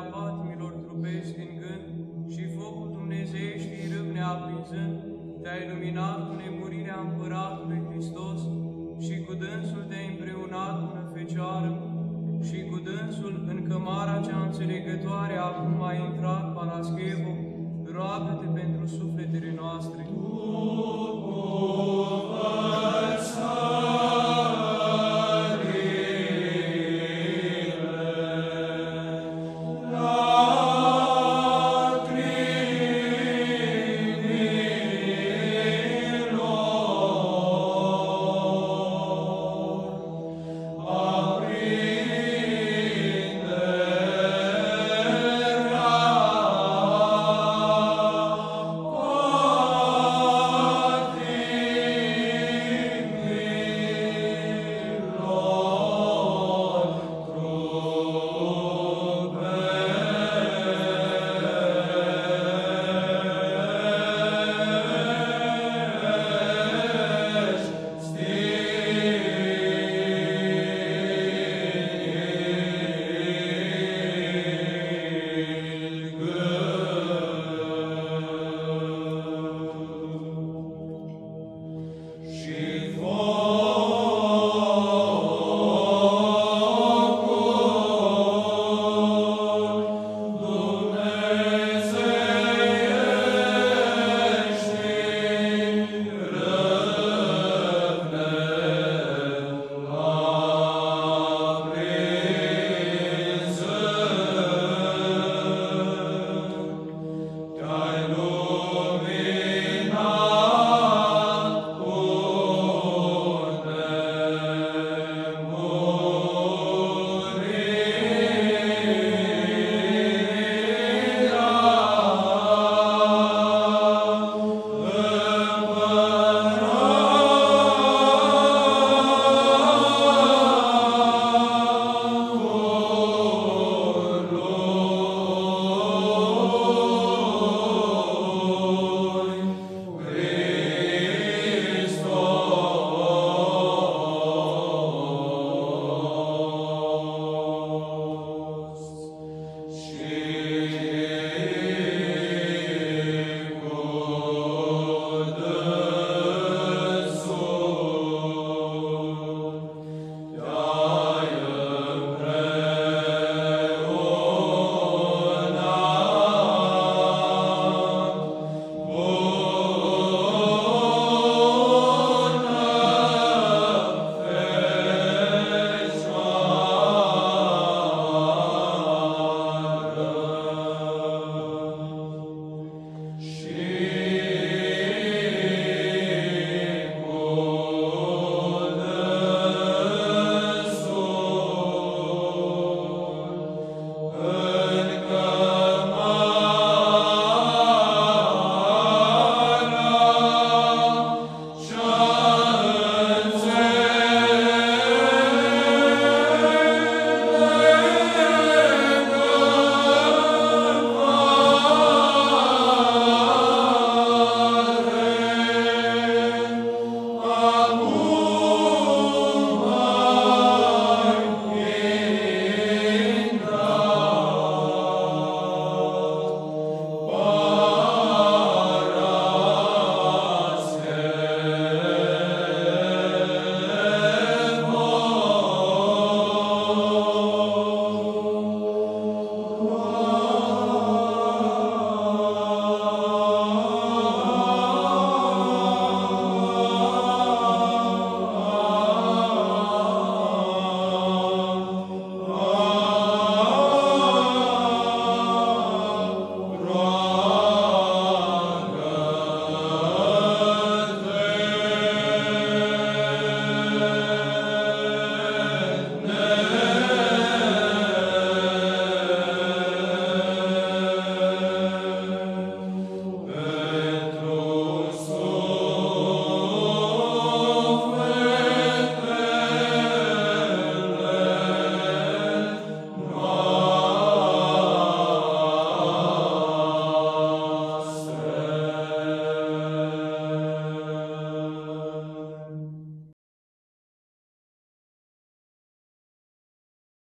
a patimilor trupești din gând și focul dumnezeieștii râvne aprinzând, te-a iluminat cu nemurirea Împăratului Hristos și cu dânsul te-ai împreunat până Fecioară și cu dânsul în cămara cea înțelegătoare acum a intrat Paraschevo, roagă-te pentru sufletele noastre.